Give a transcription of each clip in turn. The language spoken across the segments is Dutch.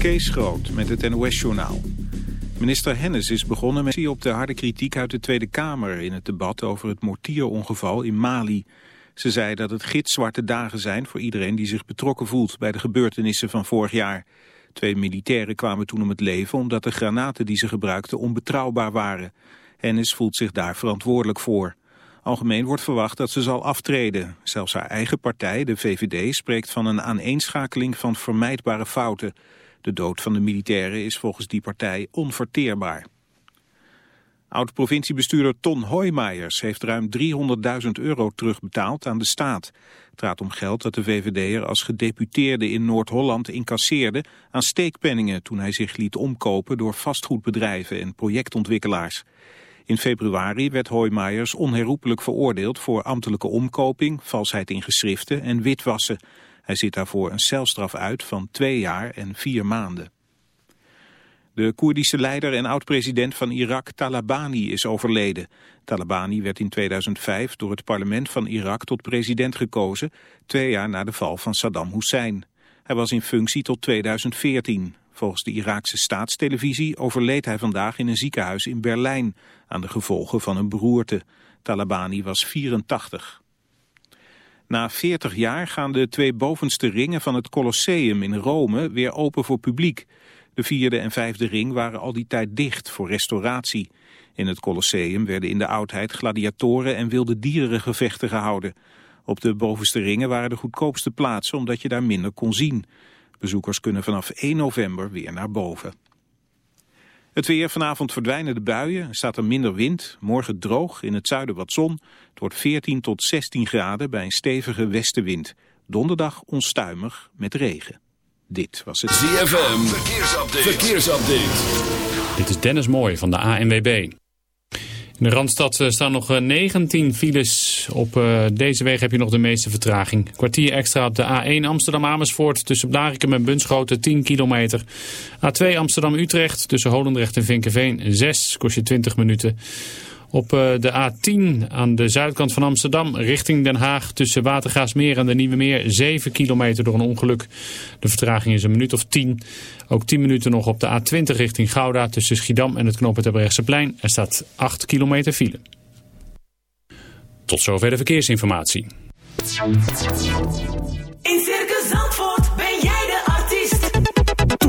Kees Groot met het NOS-journaal. Minister Hennis is begonnen met op de harde kritiek uit de Tweede Kamer... in het debat over het mortierongeval in Mali. Ze zei dat het gitzwarte dagen zijn voor iedereen die zich betrokken voelt... bij de gebeurtenissen van vorig jaar. Twee militairen kwamen toen om het leven omdat de granaten die ze gebruikten onbetrouwbaar waren. Hennis voelt zich daar verantwoordelijk voor. Algemeen wordt verwacht dat ze zal aftreden. Zelfs haar eigen partij, de VVD, spreekt van een aaneenschakeling van vermijdbare fouten. De dood van de militairen is volgens die partij onverteerbaar. Oud-provinciebestuurder Ton Hoijmeijers heeft ruim 300.000 euro terugbetaald aan de staat. Het gaat om geld dat de VVD'er als gedeputeerde in Noord-Holland incasseerde aan steekpenningen toen hij zich liet omkopen door vastgoedbedrijven en projectontwikkelaars. In februari werd Hoijmeijers onherroepelijk veroordeeld voor ambtelijke omkoping, valsheid in geschriften en witwassen. Hij zit daarvoor een celstraf uit van twee jaar en vier maanden. De Koerdische leider en oud-president van Irak Talabani is overleden. Talabani werd in 2005 door het parlement van Irak tot president gekozen, twee jaar na de val van Saddam Hussein. Hij was in functie tot 2014. Volgens de Iraakse staatstelevisie overleed hij vandaag in een ziekenhuis in Berlijn aan de gevolgen van een beroerte. Talabani was 84. Na 40 jaar gaan de twee bovenste ringen van het Colosseum in Rome weer open voor publiek. De vierde en vijfde ring waren al die tijd dicht voor restauratie. In het Colosseum werden in de oudheid gladiatoren en wilde dierengevechten gehouden. Op de bovenste ringen waren de goedkoopste plaatsen omdat je daar minder kon zien. Bezoekers kunnen vanaf 1 november weer naar boven. Het weer, vanavond verdwijnen de buien, er staat er minder wind. Morgen droog, in het zuiden wat zon. Het wordt 14 tot 16 graden bij een stevige westenwind. Donderdag onstuimig met regen. Dit was het ZFM, verkeersupdate. verkeersupdate. Dit is Dennis Mooij van de ANWB. In de Randstad eh, staan nog 19 eh, files. Op uh, deze weg heb je nog de meeste vertraging. Kwartier extra op de A1 Amsterdam-Amersfoort tussen Blarikum en Bunschoten 10 kilometer. A2 Amsterdam-Utrecht tussen Holendrecht en Vinkenveen 6, kost je 20 minuten. Op eh, de A10 aan de zuidkant van Amsterdam richting Den Haag tussen Watergaasmeer en de Nieuwe Meer 7 kilometer door een ongeluk. De vertraging is een minuut of 10. Ook 10 minuten nog op de A20 richting Gouda tussen Schiedam en het knooppunt plein. Er staat 8 kilometer file. Tot zover de verkeersinformatie.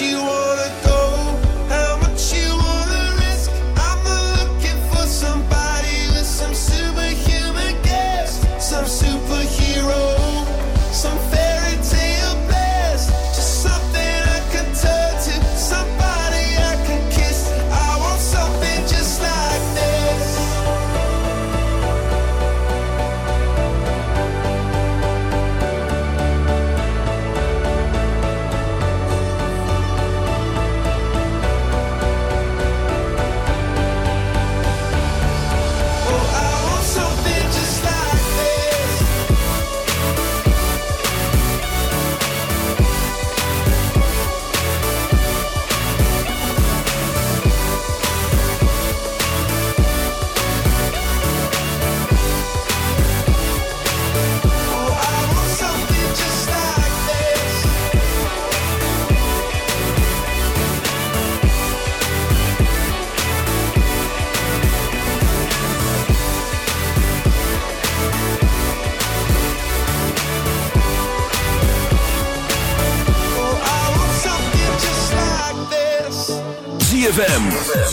you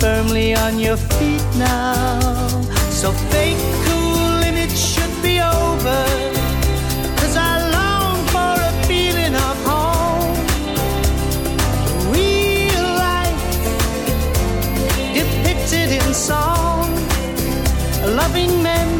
firmly on your feet now. So fake cool image should be over. Cause I long for a feeling of home. Real life depicted in song. Loving men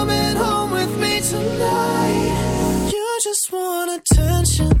just want attention.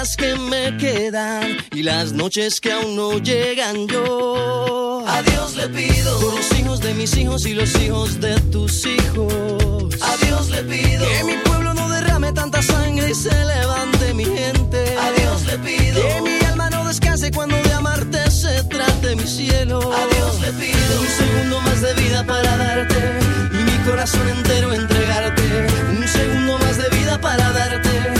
que me quedan y las noches que aún no llegan yo. A Dios le pido por los hijos de mis hijos y los hijos de tus hijos. A Dios le pido que mi pueblo no derrame tanta sangre y se levante mi gente. A Dios le pido que mi alma no descanse cuando de amarte se trate mi cielo. A Dios le pido un segundo más de vida para darte y mi corazón entero entregarte. Un segundo más de vida para darte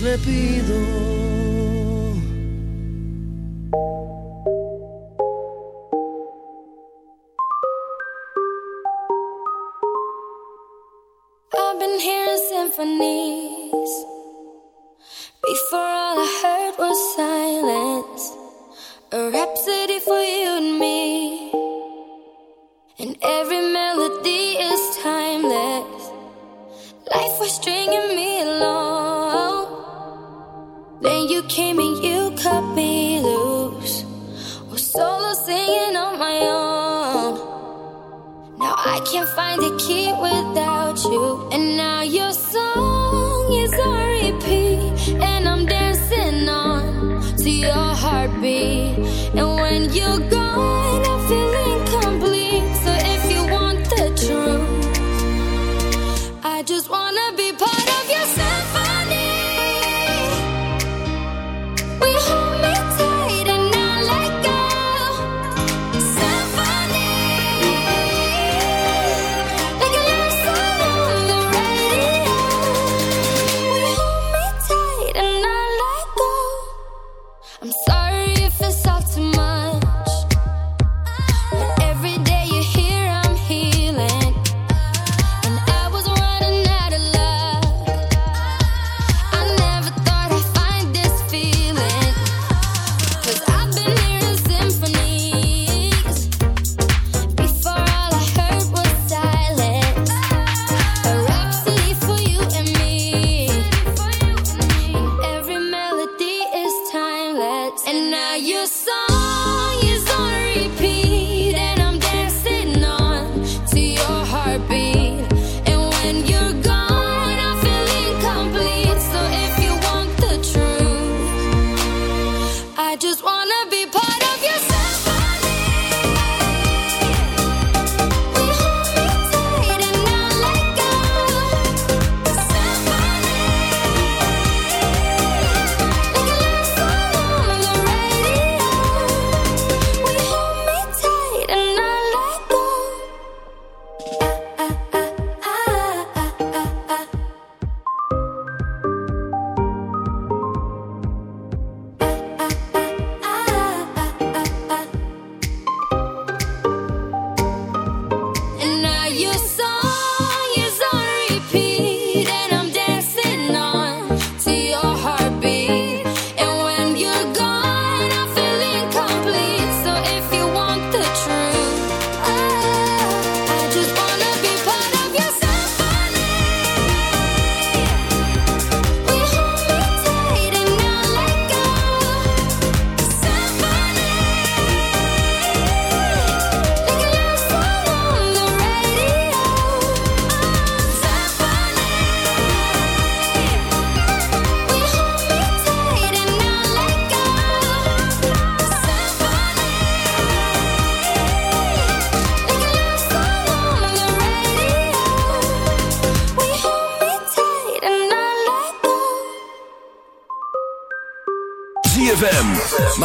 le pido.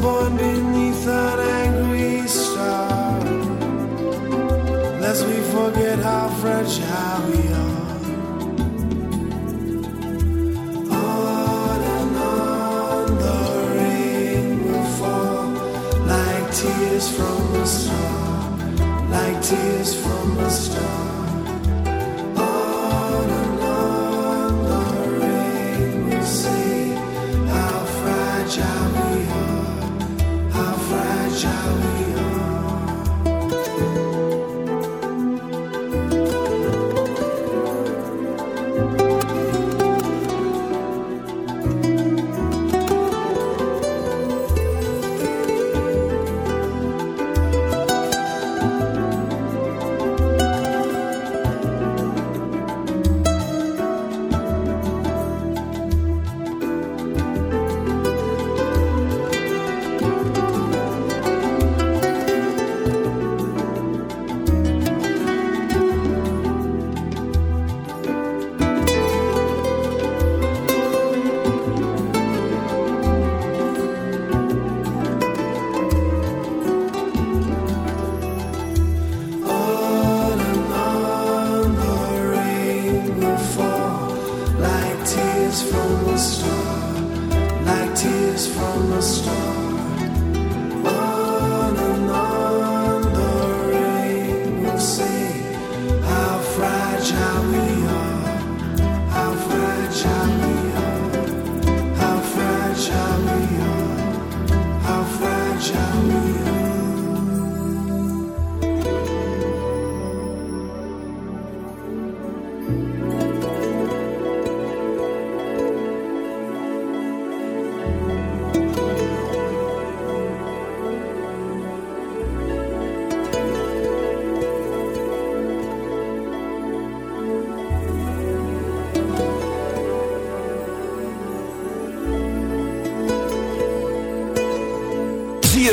born beneath an angry star. Lest we forget how fragile we are. On and on the rain will fall like tears from a star, like tears from a star.